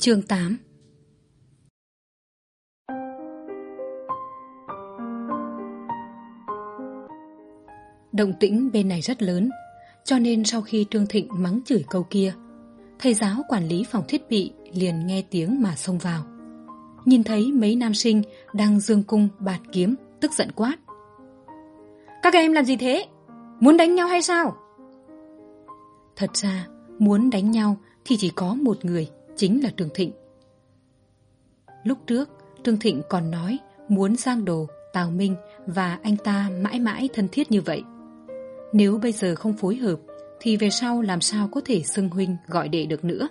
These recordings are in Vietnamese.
chương tám. Động tĩnh bên này rất lớn cho nên sau khi trương thịnh mắng chửi câu kia thầy giáo quản lý phòng thiết bị liền nghe tiếng mà xông vào. Nhìn thấy mấy nam sinh đang dương cung bạt kiếm tức giận quát. Các em làm gì thế? Muốn đánh nhau hay sao? Thật ra muốn đánh nhau thì chỉ có một người chính là trương thịnh. Lúc trước trương thịnh còn nói muốn giang đồ tào minh và anh ta mãi mãi thân thiết như vậy. Nếu bây giờ không phối hợp, thì về sau làm sao có thể xưng huynh gọi đệ được nữa?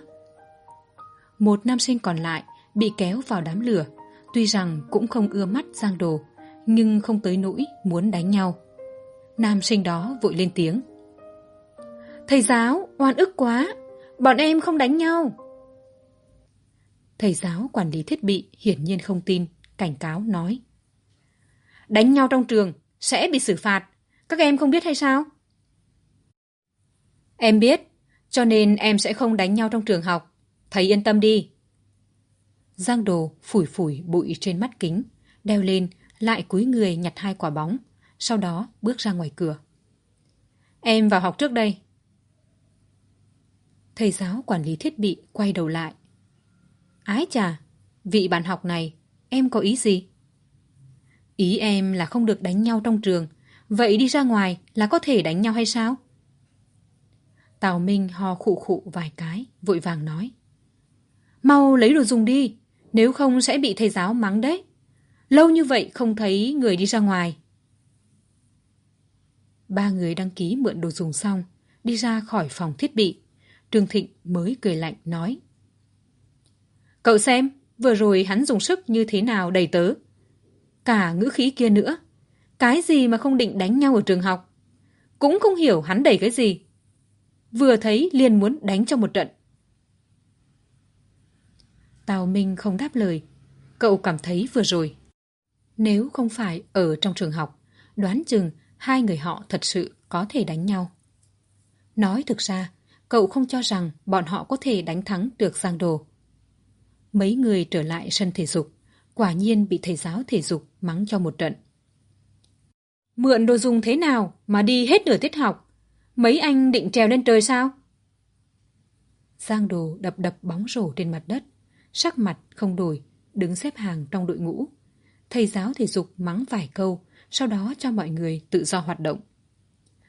Một nam sinh còn lại bị kéo vào đám lửa, tuy rằng cũng không ưa mắt giang đồ, nhưng không tới nỗi muốn đánh nhau. Nam sinh đó vội lên tiếng. Thầy giáo, oan ức quá, bọn em không đánh nhau thầy giáo quản lý thiết bị hiển nhiên không tin, cảnh cáo nói. Đánh nhau trong trường sẽ bị xử phạt. Các em không biết hay sao? Em biết, cho nên em sẽ không đánh nhau trong trường học. Thầy yên tâm đi. Giang đồ phủi phủi bụi trên mắt kính, đeo lên, lại cúi người nhặt hai quả bóng, sau đó bước ra ngoài cửa. Em vào học trước đây. Thầy giáo quản lý thiết bị quay đầu lại ái chà, vị bạn học này, em có ý gì? Ý em là không được đánh nhau trong trường. Vậy đi ra ngoài là có thể đánh nhau hay sao? Tào minh ho khụ khụ vài cái, vội vàng nói. Mau lấy đồ dùng đi, nếu không sẽ bị thầy giáo mắng đấy. Lâu như vậy không thấy người đi ra ngoài. Ba người đăng ký mượn đồ dùng xong, đi ra khỏi phòng thiết bị. Trương thịnh mới cười lạnh nói cậu xem, vừa rồi hắn dùng sức như thế nào đầy tớ. Cả ngữ khí kia nữa, cái gì mà không định đánh nhau ở trường học? Cũng không hiểu hắn đẩy cái gì. Vừa thấy liền muốn đánh cho một trận. Tào minh không đáp lời. Cậu cảm thấy vừa rồi. Nếu không phải ở trong trường học, đoán chừng hai người họ thật sự có thể đánh nhau. Nói thực ra, cậu không cho rằng bọn họ có thể đánh thắng được giang đồ mấy người trở lại sân thể dục. Quả nhiên bị thầy giáo thể dục mắng cho một trận. Mượn đồ dùng thế nào mà đi hết nửa tiết học? Mấy anh định trèo lên trời sao? Giang đồ đập đập bóng rổ trên mặt đất. Sắc mặt không đổi đứng xếp hàng trong đội ngũ. Thầy giáo thể dục mắng vài câu sau đó cho mọi người tự do hoạt động.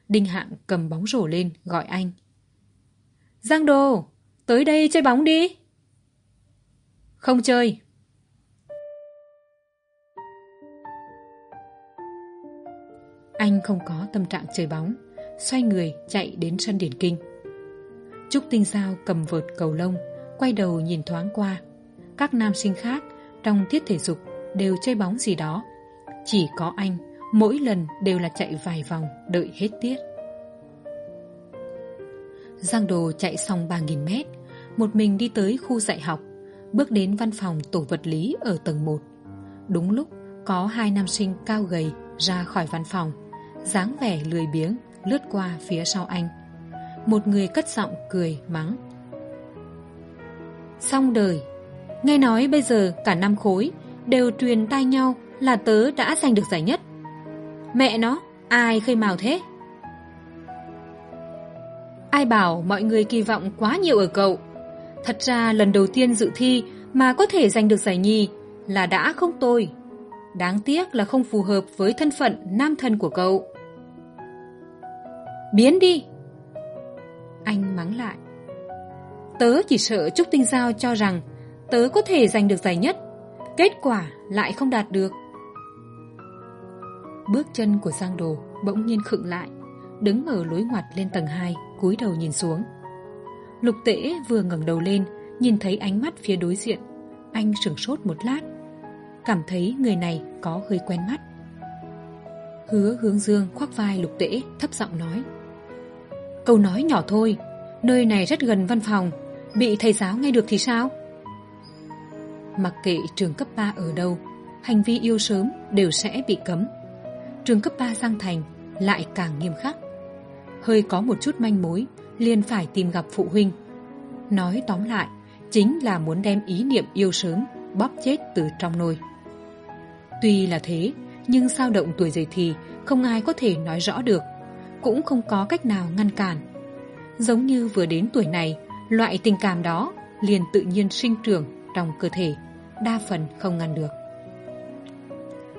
Đinh hạng cầm bóng rổ lên gọi anh. Giang đồ tới đây chơi bóng đi không chơi. Anh không có tâm trạng chơi bóng, xoay người chạy đến sân điển kinh. Trúc tinh giao cầm vợt cầu lông, quay đầu nhìn thoáng qua. Các nam sinh khác trong tiết thể dục đều chơi bóng gì đó. Chỉ có anh, mỗi lần đều là chạy vài vòng, đợi hết tiết. Giang đồ chạy xong ba nghìn mét, một mình đi tới khu dạy học bước đến văn phòng tổ vật lý ở tầng một. Đúng lúc, có hai nam sinh cao gầy ra khỏi văn phòng, dáng vẻ lười biếng lướt qua phía sau anh. Một người cất giọng cười mắng. Xong đời, nghe nói bây giờ cả năm khối đều truyền tai nhau là tớ đã giành được giải nhất. Mẹ nó, ai khơi mào thế? Ai bảo mọi người kỳ vọng quá nhiều ở cậu? Thật ra lần đầu tiên dự thi mà có thể giành được giải nhì là đã không tôi. đáng tiếc là không phù hợp với thân phận nam thân của cậu. Biến đi. Anh mắng lại. Tớ chỉ sợ trúc tinh giao cho rằng tớ có thể giành được giải nhất. Kết quả lại không đạt được. Bước chân của giang đồ bỗng nhiên khựng lại, đứng ở lối ngoặt lên tầng hai, cúi đầu nhìn xuống lục tễ vừa ngẩng đầu lên, nhìn thấy ánh mắt phía đối diện. Anh sửng sốt một lát, cảm thấy người này có hơi quen mắt. Hứa hướng dương khoác vai lục tễ, thấp giọng nói câu nói nhỏ thôi, nơi này rất gần văn phòng, bị thầy giáo nghe được thì sao? Mặc kệ trường cấp ba ở đâu, hành vi yêu sớm đều sẽ bị cấm. Trường cấp ba giang thành lại càng nghiêm khắc hơi có một chút manh mối, liền phải tìm gặp phụ huynh. Nói tóm lại, chính là muốn đem ý niệm yêu sớm bóp chết từ trong nôi. Tuy là thế, nhưng sao động tuổi dậy thì không ai có thể nói rõ được, cũng không có cách nào ngăn cản. Giống như vừa đến tuổi này, loại tình cảm đó liền tự nhiên sinh trưởng trong cơ thể, đa phần không ngăn được.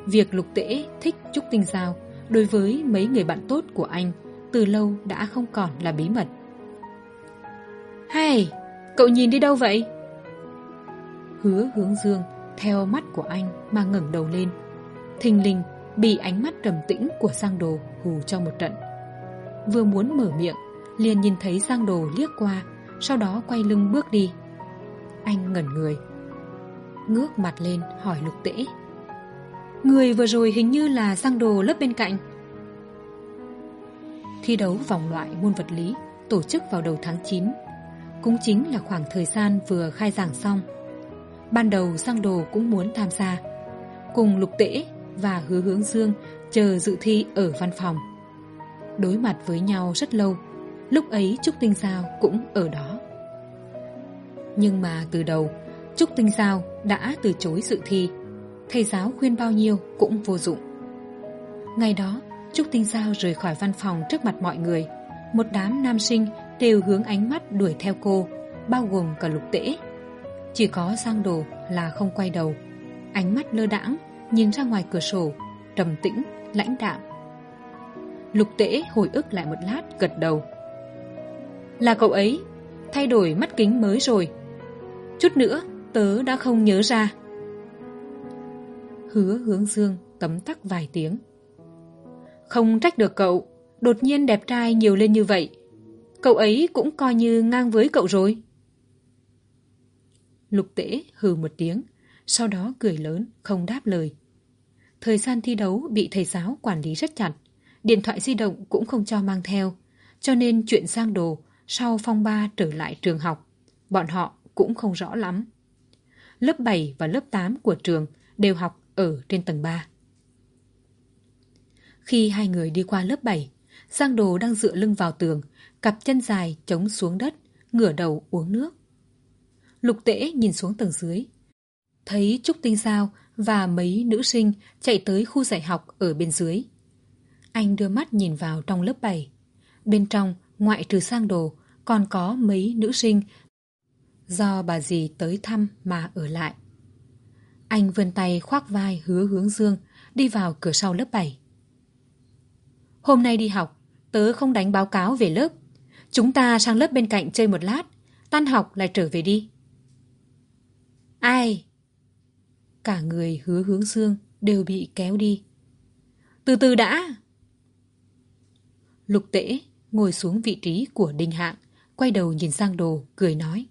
Việc lục tễ thích trúc tinh giao đối với mấy người bạn tốt của anh từ lâu đã không còn là bí mật. Hay cậu nhìn đi đâu vậy? Hứa hướng dương theo mắt của anh mà ngẩng đầu lên. Thình lình bị ánh mắt trầm tĩnh của giang đồ hù cho một trận. Vừa muốn mở miệng, liền nhìn thấy giang đồ liếc qua, sau đó quay lưng bước đi. Anh ngẩn người, ngước mặt lên hỏi lục tễ. Người vừa rồi hình như là giang đồ lớp bên cạnh thi đấu vòng loại môn vật lý tổ chức vào đầu tháng chín. Cũng chính là khoảng thời gian vừa khai giảng xong. Ban đầu sang đồ cũng muốn tham gia, cùng lục tễ và hứa hướng dương chờ dự thi ở văn phòng. Đối mặt với nhau rất lâu, lúc ấy trúc tinh giao cũng ở đó. Nhưng mà từ đầu, trúc tinh giao đã từ chối dự thi. Thầy giáo khuyên bao nhiêu cũng vô dụng. Ngày đó trúc tinh giao rời khỏi văn phòng trước mặt mọi người. Một đám nam sinh đều hướng ánh mắt đuổi theo cô, bao gồm cả lục tễ. Chỉ có giang đồ là không quay đầu. Ánh mắt lơ đãng, nhìn ra ngoài cửa sổ, trầm tĩnh, lãnh đạm. Lục tễ hồi ức lại một lát, gật đầu. Là cậu ấy, thay đổi mắt kính mới rồi. Chút nữa, tớ đã không nhớ ra. Hứa hướng dương tấm tắc vài tiếng không trách được cậu. Đột nhiên đẹp trai nhiều lên như vậy. Cậu ấy cũng coi như ngang với cậu rồi. Lục tễ hừ một tiếng, sau đó cười lớn, không đáp lời. Thời gian thi đấu bị thầy giáo quản lý rất chặt, điện thoại di động cũng không cho mang theo, cho nên chuyện sang đồ sau phong ba trở lại trường học, bọn họ cũng không rõ lắm. Lớp bảy và lớp tám của trường đều học ở trên tầng ba khi hai người đi qua lớp bảy, giang đồ đang dựa lưng vào tường, cặp chân dài chống xuống đất, ngửa đầu uống nước. Lục tễ nhìn xuống tầng dưới, thấy trúc tinh sao và mấy nữ sinh chạy tới khu dạy học ở bên dưới. Anh đưa mắt nhìn vào trong lớp bảy. Bên trong, ngoại trừ sang đồ, còn có mấy nữ sinh do bà dì tới thăm mà ở lại. Anh vươn tay khoác vai hứa hướng dương, đi vào cửa sau lớp bảy hôm nay đi học, tớ không đánh báo cáo về lớp. Chúng ta sang lớp bên cạnh chơi một lát, tan học lại trở về đi. Ai? Cả người hứa hướng dương đều bị kéo đi. Từ từ đã. Lục tễ ngồi xuống vị trí của đinh hạng, quay đầu nhìn sang đồ, cười nói.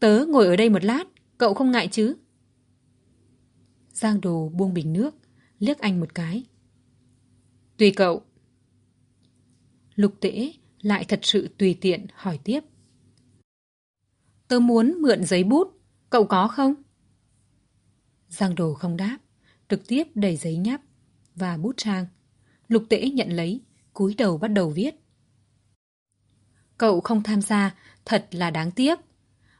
Tớ ngồi ở đây một lát, cậu không ngại chứ? Giang đồ buông bình nước, liếc anh một cái tùy cậu. Lục tễ lại thật sự tùy tiện hỏi tiếp. Tớ muốn mượn giấy bút, cậu có không? Giang đồ không đáp, trực tiếp đẩy giấy nháp và bút sang lục tễ nhận lấy, cúi đầu bắt đầu viết. Cậu không tham gia, thật là đáng tiếc.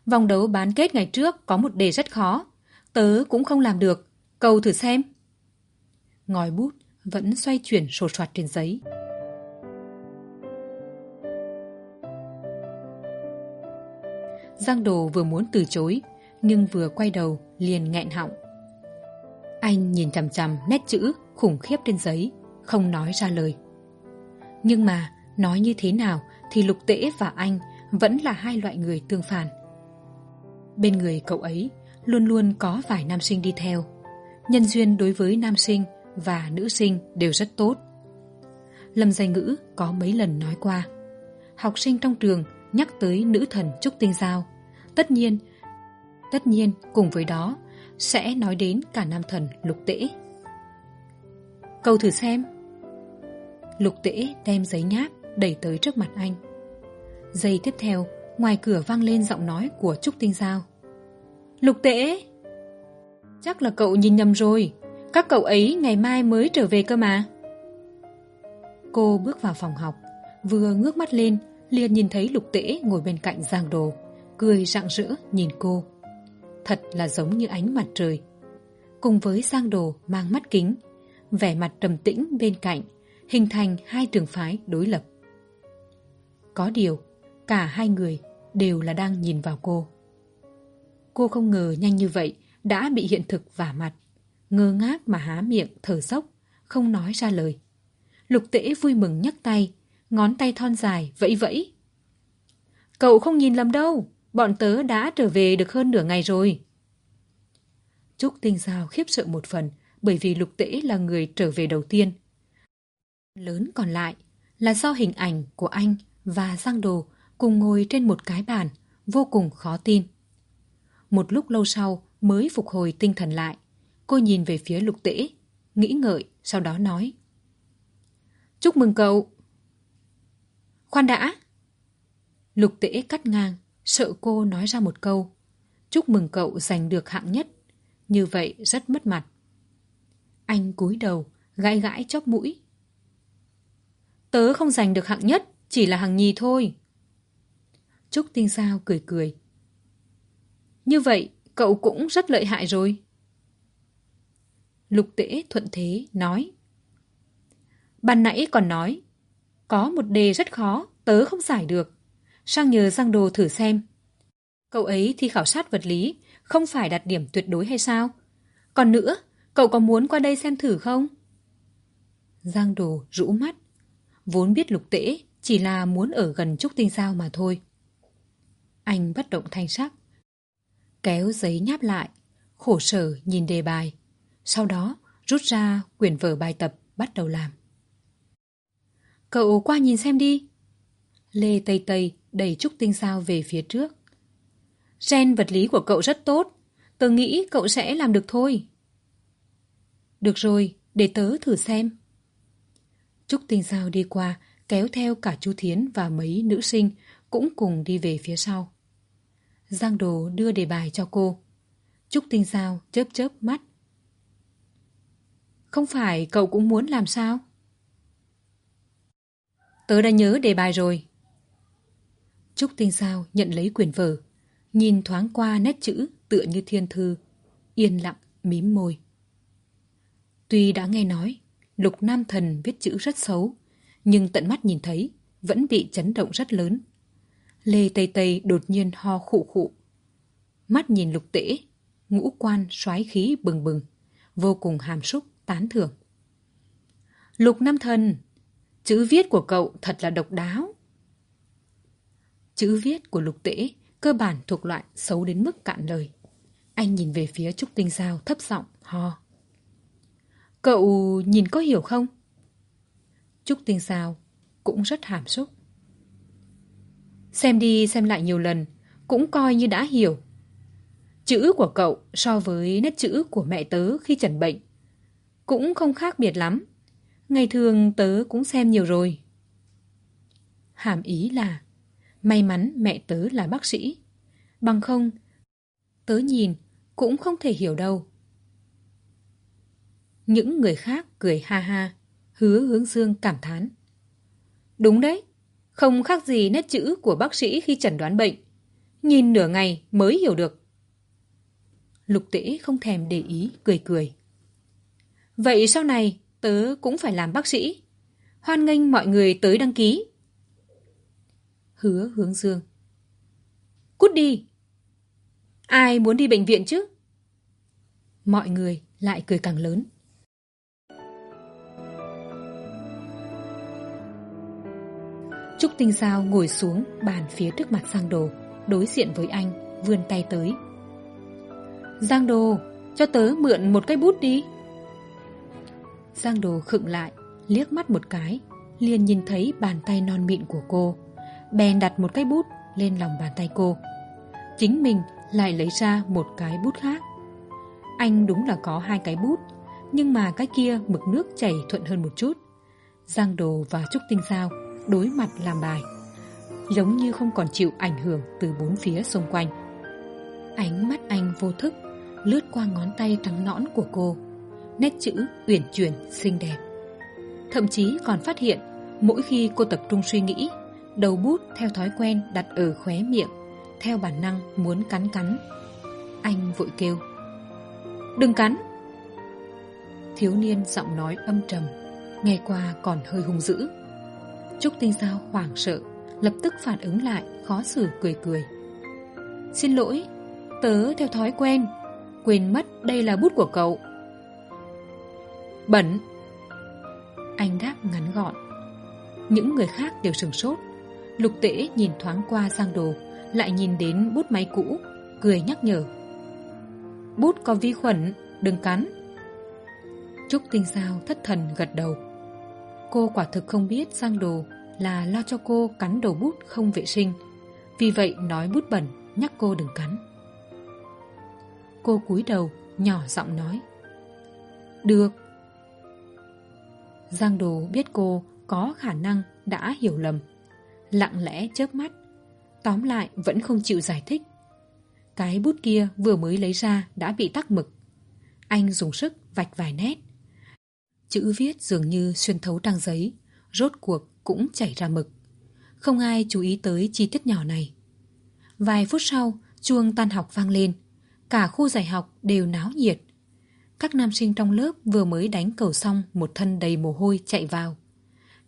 Vòng đấu bán kết ngày trước có một đề rất khó. Tớ cũng không làm được, cậu thử xem. Ngòi bút vẫn xoay chuyển sổ soạt trên giấy. Giang đồ vừa muốn từ chối, nhưng vừa quay đầu liền nghẹn họng. Anh nhìn chằm chằm nét chữ khủng khiếp trên giấy, không nói ra lời. Nhưng mà, nói như thế nào thì lục tễ và anh vẫn là hai loại người tương phản. Bên người cậu ấy luôn luôn có vài nam sinh đi theo. Nhân duyên đối với nam sinh và nữ sinh đều rất tốt. Lâm danh ngữ có mấy lần nói qua, học sinh trong trường nhắc tới nữ thần trúc tinh giao, tất nhiên tất nhiên cùng với đó sẽ nói đến cả nam thần lục tễ. Câu thử xem. Lục tễ đem giấy nháp đẩy tới trước mặt anh. Giây tiếp theo, ngoài cửa vang lên giọng nói của trúc tinh giao. Lục tễ! Chắc là cậu nhìn nhầm rồi các cậu ấy ngày mai mới trở về cơ mà. Cô bước vào phòng học, vừa ngước mắt lên, liền nhìn thấy lục tễ ngồi bên cạnh giang đồ, cười rạng rỡ nhìn cô. Thật là giống như ánh mặt trời. Cùng với giang đồ mang mắt kính, vẻ mặt trầm tĩnh bên cạnh, hình thành hai trường phái đối lập. Có điều, cả hai người đều là đang nhìn vào cô. Cô không ngờ nhanh như vậy đã bị hiện thực vả mặt ngơ ngác mà há miệng, thở dốc, không nói ra lời. Lục tễ vui mừng nhấc tay, ngón tay thon dài, vẫy vẫy. Cậu không nhìn lầm đâu, bọn tớ đã trở về được hơn nửa ngày rồi. Trúc tinh giao khiếp sợ một phần, bởi vì lục tễ là người trở về đầu tiên. Lớn còn lại là do hình ảnh của anh và giang đồ cùng ngồi trên một cái bàn, vô cùng khó tin. Một lúc lâu sau mới phục hồi tinh thần lại cô nhìn về phía lục tễ, nghĩ ngợi, sau đó nói. Chúc mừng cậu. Khoan đã. Lục tễ cắt ngang, sợ cô nói ra một câu. Chúc mừng cậu giành được hạng nhất. Như vậy rất mất mặt. Anh cúi đầu, gãi gãi chóp mũi. Tớ không giành được hạng nhất, chỉ là hàng nhì thôi. Trúc tinh sao cười cười. Như vậy, cậu cũng rất lợi hại rồi lục tễ thuận thế nói. Ban nãy còn nói, có một đề rất khó, tớ không giải được. Sang nhờ giang đồ thử xem. Cậu ấy thi khảo sát vật lý, không phải đạt điểm tuyệt đối hay sao? Còn nữa, cậu có muốn qua đây xem thử không? Giang đồ rũ mắt. Vốn biết lục tễ chỉ là muốn ở gần trúc tinh sao mà thôi. Anh bất động thanh sắc, kéo giấy nháp lại, khổ sở nhìn đề bài sau đó, rút ra quyển vở bài tập bắt đầu làm. Cậu qua nhìn xem đi. Lê tây tây đẩy trúc tinh sao về phía trước. Gen vật lý của cậu rất tốt, tớ nghĩ cậu sẽ làm được thôi. Được rồi, để tớ thử xem. Trúc tinh sao đi qua, kéo theo cả chu thiến và mấy nữ sinh cũng cùng đi về phía sau. Giang đồ đưa đề bài cho cô. Trúc tinh sao chớp chớp mắt không phải cậu cũng muốn làm sao? Tớ đã nhớ đề bài rồi. Trúc tinh sao nhận lấy quyển vở, nhìn thoáng qua nét chữ tựa như thiên thư, yên lặng, mím môi. Tuy đã nghe nói, lục nam thần viết chữ rất xấu, nhưng tận mắt nhìn thấy vẫn bị chấn động rất lớn. Lê tây tây đột nhiên ho khụ khụ. Mắt nhìn lục tễ, ngũ quan soái khí bừng bừng, vô cùng hàm súc tán thưởng. Lục nam thần, chữ viết của cậu thật là độc đáo. Chữ viết của lục tễ cơ bản thuộc loại xấu đến mức cạn lời. Anh nhìn về phía trúc tinh giao thấp giọng ho. Cậu nhìn có hiểu không? Trúc tinh giao cũng rất hàm xúc. Xem đi xem lại nhiều lần, cũng coi như đã hiểu. Chữ của cậu so với nét chữ của mẹ tớ khi chẩn bệnh cũng không khác biệt lắm. Ngày thường tớ cũng xem nhiều rồi. Hàm ý là, may mắn mẹ tớ là bác sĩ. Bằng không, tớ nhìn cũng không thể hiểu đâu. Những người khác cười ha ha, hứa hướng dương cảm thán. Đúng đấy, không khác gì nét chữ của bác sĩ khi chẩn đoán bệnh. Nhìn nửa ngày mới hiểu được. Lục tễ không thèm để ý, cười cười vậy sau này, tớ cũng phải làm bác sĩ. Hoan nghênh mọi người tới đăng ký. Hứa hướng dương. Cút đi. Ai muốn đi bệnh viện chứ? Mọi người lại cười càng lớn. Trúc tinh giao ngồi xuống bàn phía trước mặt giang đồ, đối diện với anh, vươn tay tới. Giang đồ, cho tớ mượn một cái bút đi giang đồ khựng lại, liếc mắt một cái, liền nhìn thấy bàn tay non mịn của cô. Bèn đặt một cái bút lên lòng bàn tay cô. Chính mình lại lấy ra một cái bút khác. Anh đúng là có hai cái bút, nhưng mà cái kia mực nước chảy thuận hơn một chút. Giang đồ và trúc tinh giao đối mặt làm bài, giống như không còn chịu ảnh hưởng từ bốn phía xung quanh. Ánh mắt anh vô thức lướt qua ngón tay trắng nõn của cô nét chữ uyển chuyển, xinh đẹp. Thậm chí còn phát hiện, mỗi khi cô tập trung suy nghĩ, đầu bút theo thói quen đặt ở khóe miệng, theo bản năng muốn cắn cắn. Anh vội kêu, đừng cắn! Thiếu niên giọng nói âm trầm, nghe qua còn hơi hung dữ. Trúc tinh giao hoảng sợ, lập tức phản ứng lại, khó xử cười cười. Xin lỗi, tớ theo thói quen, quên mất đây là bút của cậu bẩn. Anh đáp ngắn gọn. Những người khác đều sửng sốt. Lục tễ nhìn thoáng qua giang đồ, lại nhìn đến bút máy cũ, cười nhắc nhở. Bút có vi khuẩn, đừng cắn. Trúc tinh sao thất thần gật đầu. Cô quả thực không biết giang đồ là lo cho cô cắn đầu bút không vệ sinh. Vì vậy nói bút bẩn, nhắc cô đừng cắn. Cô cúi đầu, nhỏ giọng nói. Được giang đồ biết cô có khả năng đã hiểu lầm. Lặng lẽ chớp mắt. Tóm lại vẫn không chịu giải thích. Cái bút kia vừa mới lấy ra đã bị tắc mực. Anh dùng sức vạch vài nét. Chữ viết dường như xuyên thấu trang giấy, rốt cuộc cũng chảy ra mực. Không ai chú ý tới chi tiết nhỏ này. Vài phút sau, chuông tan học vang lên. Cả khu dạy học đều náo nhiệt các nam sinh trong lớp vừa mới đánh cầu xong, một thân đầy mồ hôi chạy vào.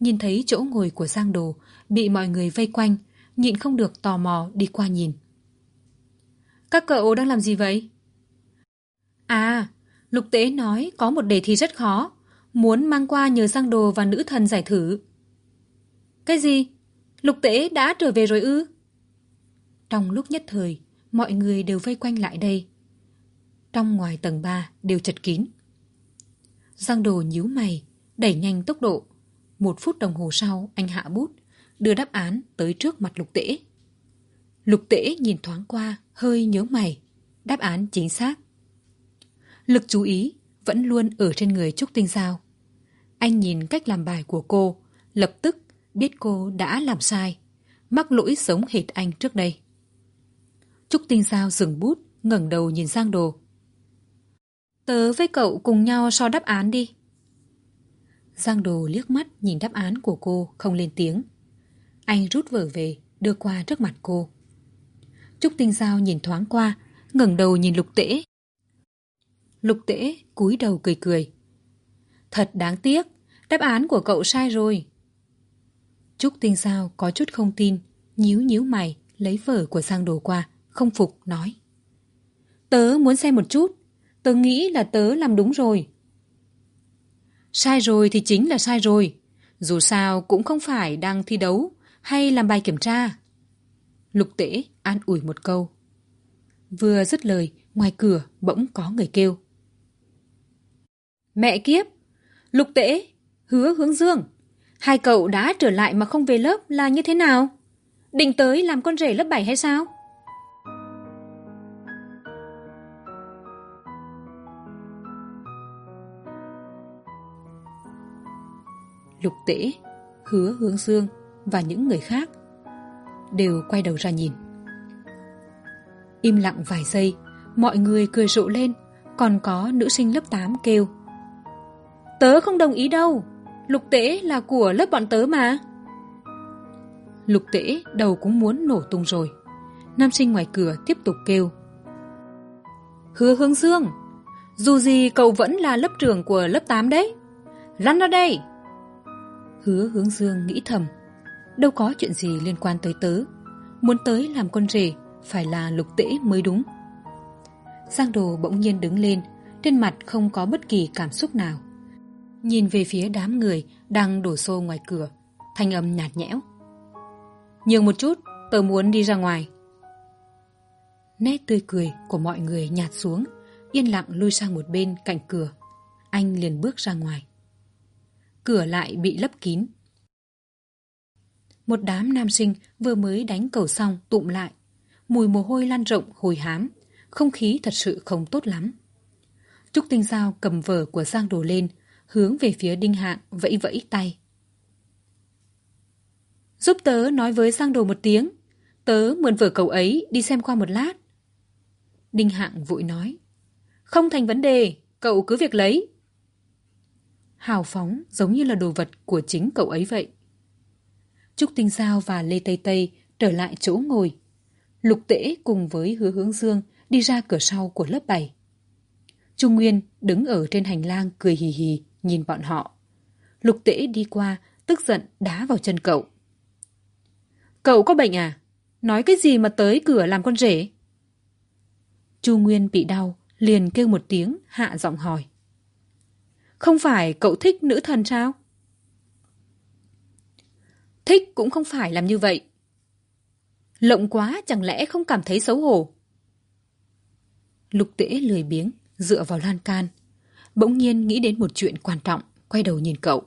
Nhìn thấy chỗ ngồi của giang đồ, bị mọi người vây quanh, nhịn không được tò mò đi qua nhìn. Các cậu đang làm gì vậy? À lục tế nói có một đề thi rất khó, muốn mang qua nhờ giang đồ và nữ thần giải thử. Cái gì? Lục tế đã trở về rồi ư? Trong lúc nhất thời, mọi người đều vây quanh lại đây trong ngoài tầng ba đều chật kín. Giang đồ nhíu mày, đẩy nhanh tốc độ. Một phút đồng hồ sau, anh hạ bút, đưa đáp án tới trước mặt lục tễ. Lục tễ nhìn thoáng qua, hơi nhớ mày. Đáp án chính xác. Lực chú ý vẫn luôn ở trên người trúc tinh giao. Anh nhìn cách làm bài của cô, lập tức biết cô đã làm sai, mắc lỗi giống hệt anh trước đây. Trúc tinh giao dừng bút, ngẩng đầu nhìn giang đồ tớ với cậu cùng nhau so đáp án đi. Giang đồ liếc mắt nhìn đáp án của cô, không lên tiếng. Anh rút vở về, đưa qua trước mặt cô. Trúc tinh giao nhìn thoáng qua, ngẩng đầu nhìn lục tễ. Lục tễ cúi đầu cười cười. Thật đáng tiếc, đáp án của cậu sai rồi. Trúc tinh giao có chút không tin, nhíu nhíu mày, lấy vở của giang đồ qua, không phục, nói. Tớ muốn xem một chút tớ nghĩ là tớ làm đúng rồi. Sai rồi thì chính là sai rồi. Dù sao cũng không phải đang thi đấu hay làm bài kiểm tra. Lục tễ an ủi một câu. Vừa dứt lời, ngoài cửa bỗng có người kêu. Mẹ kiếp! Lục tễ, hứa hướng dương. Hai cậu đã trở lại mà không về lớp là như thế nào? Định tới làm con rể lớp bảy hay sao? Lục tễ, hứa hướng dương và những người khác đều quay đầu ra nhìn. Im lặng vài giây, mọi người cười rộ lên, còn có nữ sinh lớp tám kêu, tớ không đồng ý đâu, lục tễ là của lớp bọn tớ mà. Lục tễ đầu cũng muốn nổ tung rồi. Nam sinh ngoài cửa tiếp tục kêu, hứa hướng dương dù gì cậu vẫn là lớp trưởng của lớp tám đấy lăn ra đây hứa hướng dương nghĩ thầm. Đâu có chuyện gì liên quan tới tớ. Muốn tới làm con rể, phải là lục tễ mới đúng. Giang đồ bỗng nhiên đứng lên, trên mặt không có bất kỳ cảm xúc nào. Nhìn về phía đám người đang đổ xô ngoài cửa, thanh âm nhạt nhẽo. Nhường một chút, tớ muốn đi ra ngoài. Nét tươi cười của mọi người nhạt xuống, yên lặng lui sang một bên cạnh cửa. Anh liền bước ra ngoài cửa lại bị lấp kín. Một đám nam sinh vừa mới đánh cầu xong tụm lại. Mùi mồ hôi lan rộng, hồi hám. Không khí thật sự không tốt lắm. Trúc tinh giao cầm vở của giang đồ lên, hướng về phía đinh hạng vẫy vẫy tay. Giúp tớ nói với giang đồ một tiếng. Tớ mượn vở cậu ấy đi xem qua một lát. Đinh hạng vội nói. Không thành vấn đề, cậu cứ việc lấy hào phóng giống như là đồ vật của chính cậu ấy vậy. Trúc tinh giao và lê tây tây trở lại chỗ ngồi. Lục tễ cùng với hứa hướng dương đi ra cửa sau của lớp 7. trung nguyên đứng ở trên hành lang cười hì hì nhìn bọn họ. Lục tễ đi qua, tức giận đá vào chân cậu. Cậu có bệnh à? Nói cái gì mà tới cửa làm con rể? Chu nguyên bị đau, liền kêu một tiếng, hạ giọng hỏi không phải cậu thích nữ thần sao? Thích cũng không phải làm như vậy. Lộng quá chẳng lẽ không cảm thấy xấu hổ? Lục tễ lười biếng, dựa vào lan can. Bỗng nhiên nghĩ đến một chuyện quan trọng, quay đầu nhìn cậu.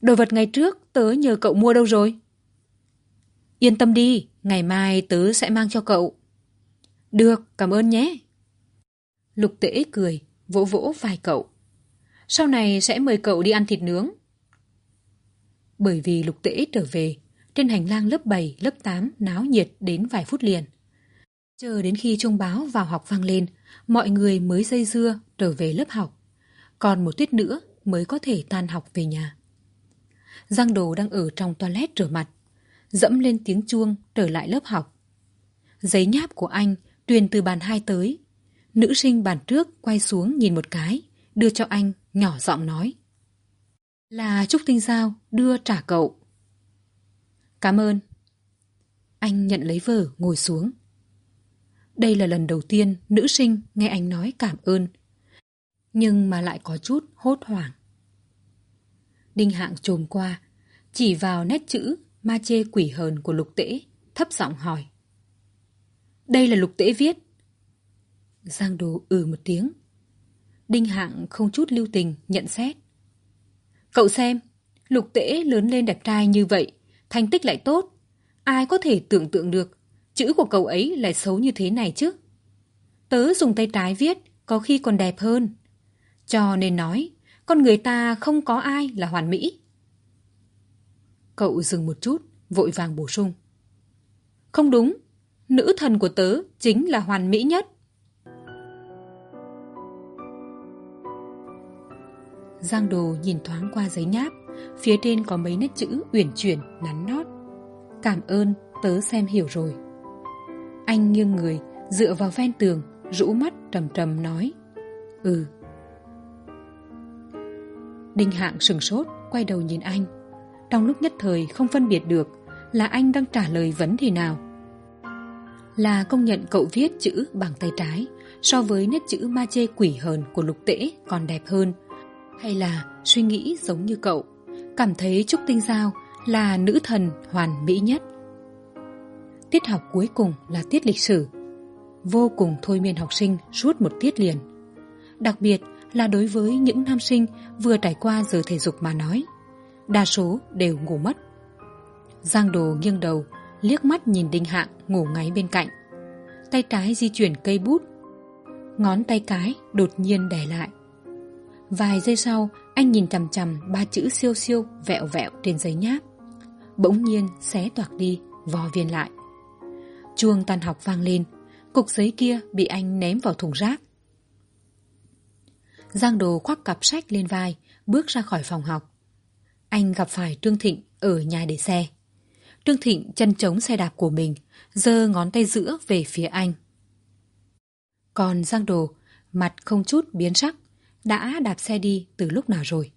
Đồ vật ngày trước tớ nhờ cậu mua đâu rồi? Yên tâm đi, ngày mai tớ sẽ mang cho cậu. Được, cảm ơn nhé. Lục tễ cười, vỗ vỗ vai cậu sau này sẽ mời cậu đi ăn thịt nướng. Bởi vì lục tễ trở về, trên hành lang lớp bảy, lớp tám náo nhiệt đến vài phút liền. Chờ đến khi trung báo vào học vang lên, mọi người mới dây dưa trở về lớp học. Còn một tiết nữa mới có thể tan học về nhà. Giang đồ đang ở trong toilet rửa mặt, dẫm lên tiếng chuông trở lại lớp học. Giấy nháp của anh truyền từ bàn hai tới. Nữ sinh bàn trước quay xuống nhìn một cái, đưa cho anh nhỏ giọng nói. Là trúc tinh giao đưa trả cậu. Cảm ơn. Anh nhận lấy vở, ngồi xuống. Đây là lần đầu tiên nữ sinh nghe anh nói cảm ơn. Nhưng mà lại có chút hốt hoảng. Đinh hạng trồm qua, chỉ vào nét chữ ma chê quỷ hờn của lục tễ, thấp giọng hỏi. Đây là lục tễ viết. Giang đồ ừ một tiếng đinh hạng không chút lưu tình nhận xét. Cậu xem, lục tễ lớn lên đẹp trai như vậy, thành tích lại tốt. Ai có thể tưởng tượng được, chữ của cậu ấy lại xấu như thế này chứ? Tớ dùng tay trái viết, có khi còn đẹp hơn. Cho nên nói, con người ta không có ai là hoàn mỹ. Cậu dừng một chút, vội vàng bổ sung. Không đúng, nữ thần của tớ chính là hoàn mỹ nhất. Giang đồ nhìn thoáng qua giấy nháp, phía trên có mấy nét chữ uyển chuyển, nắn nót. Cảm ơn, tớ xem hiểu rồi. Anh nghiêng người, dựa vào ven tường, rũ mắt trầm trầm nói ừ. Đinh hạng sừng sốt, quay đầu nhìn anh. Trong lúc nhất thời không phân biệt được là anh đang trả lời vấn đề nào. Là công nhận cậu viết chữ bằng tay trái so với nét chữ ma chê quỷ hờn của lục tễ còn đẹp hơn hay là suy nghĩ giống như cậu? Cảm thấy trúc tinh giao là nữ thần hoàn mỹ nhất. Tiết học cuối cùng là tiết lịch sử. Vô cùng thôi miên học sinh suốt một tiết liền. Đặc biệt là đối với những nam sinh vừa trải qua giờ thể dục mà nói, đa số đều ngủ mất. Giang đồ nghiêng đầu, liếc mắt nhìn đinh hạng ngủ ngáy bên cạnh. Tay trái di chuyển cây bút, ngón tay cái đột nhiên đè lại vài giây sau, anh nhìn chằm chằm ba chữ siêu siêu vẹo vẹo trên giấy nháp. Bỗng nhiên, xé toạc đi, vò viên lại. Chuông tan học vang lên. Cục giấy kia bị anh ném vào thùng rác. Giang đồ khoác cặp sách lên vai, bước ra khỏi phòng học. Anh gặp phải trương thịnh ở nhà để xe. Trương thịnh chân chống xe đạp của mình, giơ ngón tay giữa về phía anh. Còn giang đồ, mặt không chút biến sắc đã đạp xe đi từ lúc nào rồi?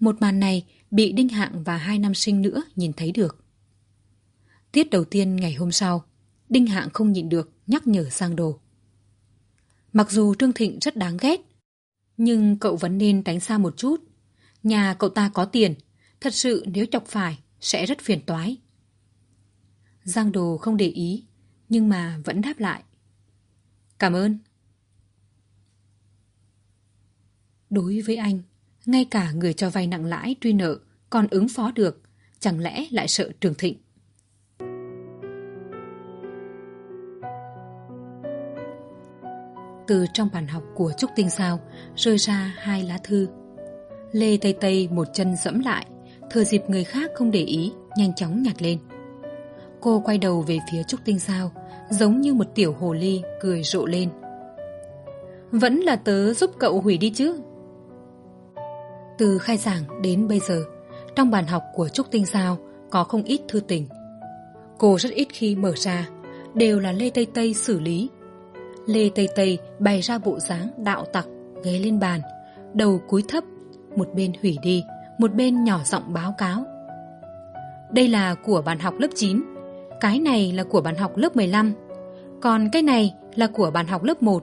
Một màn này bị đinh hạng và hai nam sinh nữa nhìn thấy được. Tiết đầu tiên ngày hôm sau, đinh hạng không nhịn được nhắc nhở giang đồ. Mặc dù trương thịnh rất đáng ghét, nhưng cậu vẫn nên tránh xa một chút. Nhà cậu ta có tiền, thật sự nếu chọc phải sẽ rất phiền toái. Giang đồ không để ý, nhưng mà vẫn đáp lại. Cảm ơn. Đối với anh, ngay cả người cho vay nặng lãi truy nợ còn ứng phó được, chẳng lẽ lại sợ trường thịnh? Từ trong bàn học của trúc tinh sao rơi ra hai lá thư. Lê tây tây một chân dẫm lại, thừa dịp người khác không để ý, nhanh chóng nhặt lên. Cô quay đầu về phía trúc tinh sao giống như một tiểu hồ ly cười rộ lên. Vẫn là tớ giúp cậu hủy đi chứ? Từ khai giảng đến bây giờ, trong bàn học của trúc tinh sao có không ít thư tình. Cô rất ít khi mở ra, đều là lê tây tây xử lý. Lê tây tây bày ra bộ dáng đạo tặc ghé lên bàn, đầu cúi thấp, một bên hủy đi, một bên nhỏ giọng báo cáo. Đây là của bàn học lớp chín, cái này là của bàn học lớp m ộ ư ơ i năm còn cái này là của bàn học lớp một.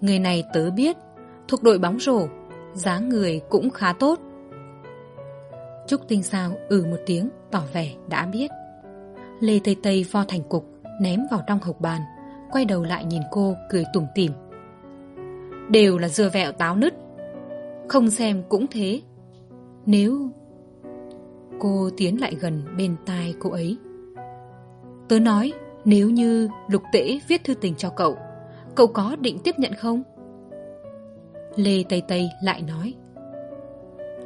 Người này tớ biết, thuộc đội bóng rổ dáng người cũng khá tốt. Trúc tinh sao ừ một tiếng, tỏ vẻ đã biết. Lê tây tây vo thành cục, ném vào trong hộc bàn, quay đầu lại nhìn cô, cười tủm tỉm. Đều là dưa vẹo táo nứt. Không xem cũng thế. Nếu cô tiến lại gần bên tai cô ấy. Tớ nói, nếu như lục tễ viết thư tình cho cậu cậu có định tiếp nhận không? Lê tây tây lại nói,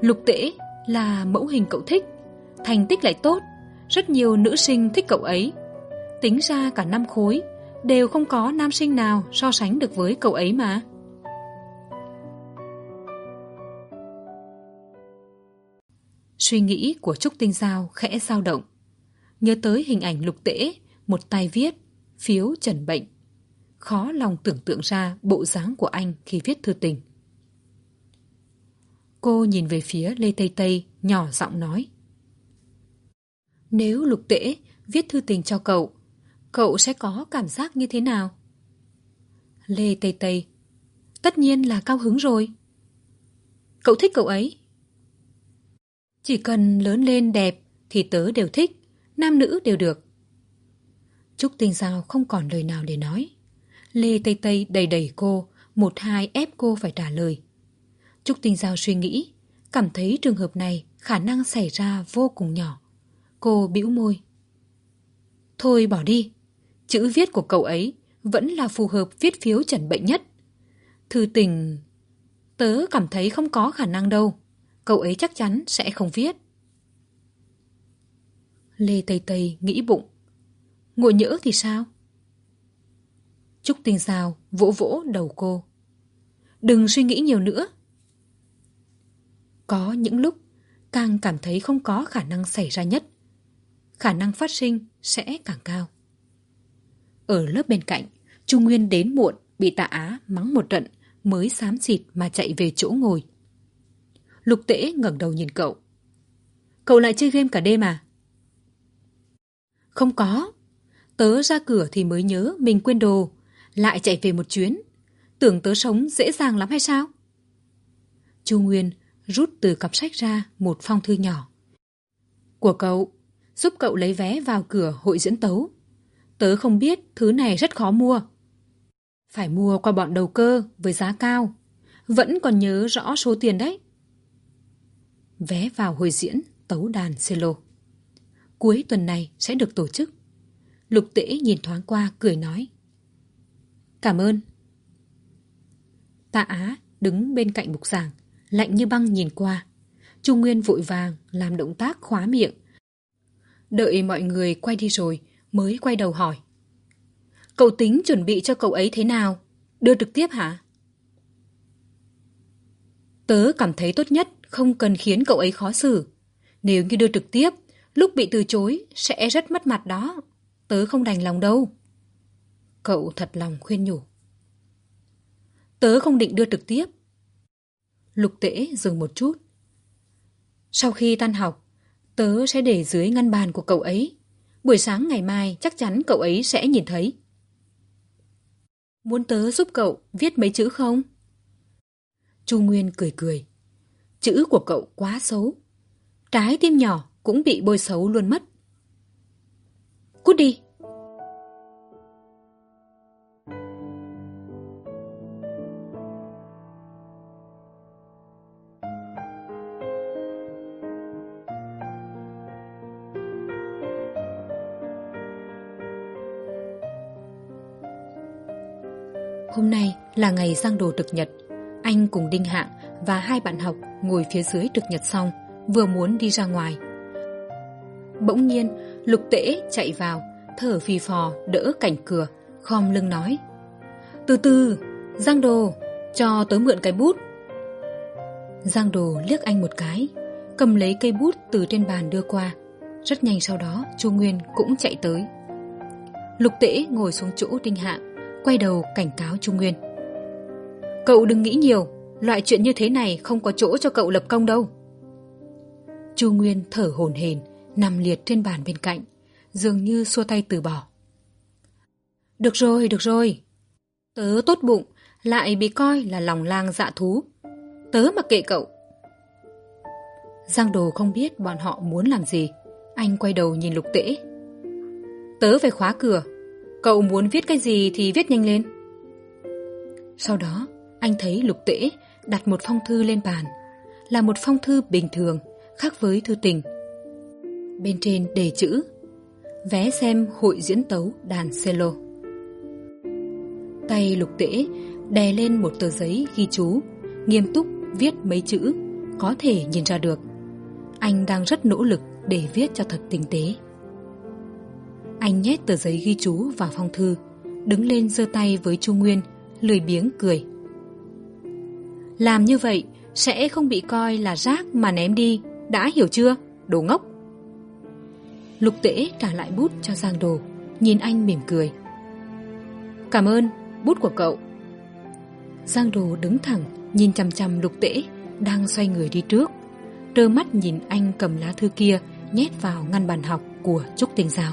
lục tễ là mẫu hình cậu thích, thành tích lại tốt, rất nhiều nữ sinh thích cậu ấy. Tính ra cả năm khối đều không có nam sinh nào so sánh được với cậu ấy mà. Suy nghĩ của trúc tinh giao khẽ dao động. Nhớ tới hình ảnh lục tễ, một tay viết, phiếu trần bệnh. Khó lòng tưởng tượng ra bộ dáng của anh khi viết thư tình cô nhìn về phía lê tây tây, nhỏ giọng nói. Nếu lục tễ viết thư tình cho cậu cậu sẽ có cảm giác như thế nào? Lê tây tây. Tất nhiên là cao hứng rồi. Cậu thích cậu ấy. Chỉ cần lớn lên đẹp thì tớ đều thích, nam nữ đều được. Trúc tinh giao không còn lời nào để nói. Lê tây tây đầy đầy cô, một hai ép cô phải trả lời trúc tinh giao suy nghĩ, cảm thấy trường hợp này khả năng xảy ra vô cùng nhỏ. Cô bĩu môi. Thôi bỏ đi, chữ viết của cậu ấy vẫn là phù hợp viết phiếu trần bệnh nhất. Thư tình, tớ cảm thấy không có khả năng đâu, cậu ấy chắc chắn sẽ không viết. Lê tây tây nghĩ bụng. Ngộ nhỡ thì sao? Trúc tinh Giao vỗ vỗ đầu cô. Đừng suy nghĩ nhiều nữa có những lúc càng cảm thấy không có khả năng xảy ra nhất, khả năng phát sinh sẽ càng cao. Ở lớp bên cạnh trung nguyên đến muộn bị tạ á mắng một trận mới xám xịt mà chạy về chỗ ngồi. Lục tễ ngẩng đầu nhìn cậu. Cậu lại chơi game cả đêm à? Không có. Tớ ra cửa thì mới nhớ mình quên đồ, lại chạy về một chuyến. Tưởng tớ sống dễ dàng lắm hay sao? Chu nguyên rút từ cặp sách ra một phong thư nhỏ. Của cậu, giúp cậu lấy vé vào cửa hội diễn tấu. Tớ không biết thứ này rất khó mua. Phải mua qua bọn đầu cơ với giá cao. Vẫn còn nhớ rõ số tiền đấy. Vé vào hội diễn tấu đàn cello cuối tuần này sẽ được tổ chức. Lục tễ nhìn thoáng qua cười nói. Cảm ơn. Tạ á đứng bên cạnh bục giảng lạnh như băng nhìn qua. Trung nguyên vội vàng làm động tác khóa miệng. Đợi mọi người quay đi rồi mới quay đầu hỏi. Cậu tính chuẩn bị cho cậu ấy thế nào? Đưa trực tiếp hả? Tớ cảm thấy tốt nhất không cần khiến cậu ấy khó xử. Nếu như đưa trực tiếp, lúc bị từ chối sẽ rất mất mặt đó. Tớ không đành lòng đâu. Cậu thật lòng khuyên nhủ. Tớ không định đưa trực tiếp lục tễ dừng một chút. Sau khi tan học, tớ sẽ để dưới ngăn bàn của cậu ấy. Buổi sáng ngày mai chắc chắn cậu ấy sẽ nhìn thấy. Muốn tớ giúp cậu viết mấy chữ không? Chu nguyên cười cười. Chữ của cậu quá xấu. Trái tim nhỏ cũng bị bôi xấu luôn mất. Cút đi. Hôm nay là ngày giang đồ trực nhật. Anh cùng đinh hạng và hai bạn học ngồi phía dưới trực nhật xong, vừa muốn đi ra ngoài. Bỗng nhiên, lục tễ chạy vào, thở phì phò, đỡ cảnh cửa, khom lưng nói, từ từ, giang đồ, cho tớ mượn cái bút. Giang đồ liếc anh một cái, cầm lấy cây bút từ trên bàn đưa qua. Rất nhanh sau đó, chu nguyên cũng chạy tới. Lục tễ ngồi xuống chỗ đinh hạng quay đầu cảnh cáo chu nguyên. Cậu đừng nghĩ nhiều, loại chuyện như thế này không có chỗ cho cậu lập công đâu. Chu nguyên thở hổn hển, nằm liệt trên bàn bên cạnh, dường như xua tay từ bỏ. Được rồi được rồi. Tớ tốt bụng, lại bị coi là lòng lang dạ thú. Tớ mà kệ cậu. Giang đồ không biết bọn họ muốn làm gì. Anh quay đầu nhìn lục tễ. Tớ phải khóa cửa cậu muốn viết cái gì thì viết nhanh lên. Sau đó, anh thấy lục tễ đặt một phong thư lên bàn, là một phong thư bình thường, khác với thư tình. Bên trên đề chữ, vé xem hội diễn tấu đàn cello tay lục tễ đè lên một tờ giấy ghi chú, nghiêm túc viết mấy chữ có thể nhìn ra được. Anh đang rất nỗ lực để viết cho thật tinh tế anh nhét tờ giấy ghi chú vào phong thư, đứng lên giơ tay với chu nguyên, lười biếng cười. Làm như vậy sẽ không bị coi là rác mà ném đi, đã hiểu chưa? Đồ ngốc. Lục tễ trả lại bút cho giang đồ, nhìn anh mỉm cười. Cảm ơn, bút của cậu. Giang đồ đứng thẳng, nhìn chằm chằm lục tễ, đang xoay người đi trước. Trơ mắt nhìn anh cầm lá thư kia nhét vào ngăn bàn học của trúc tinh giao.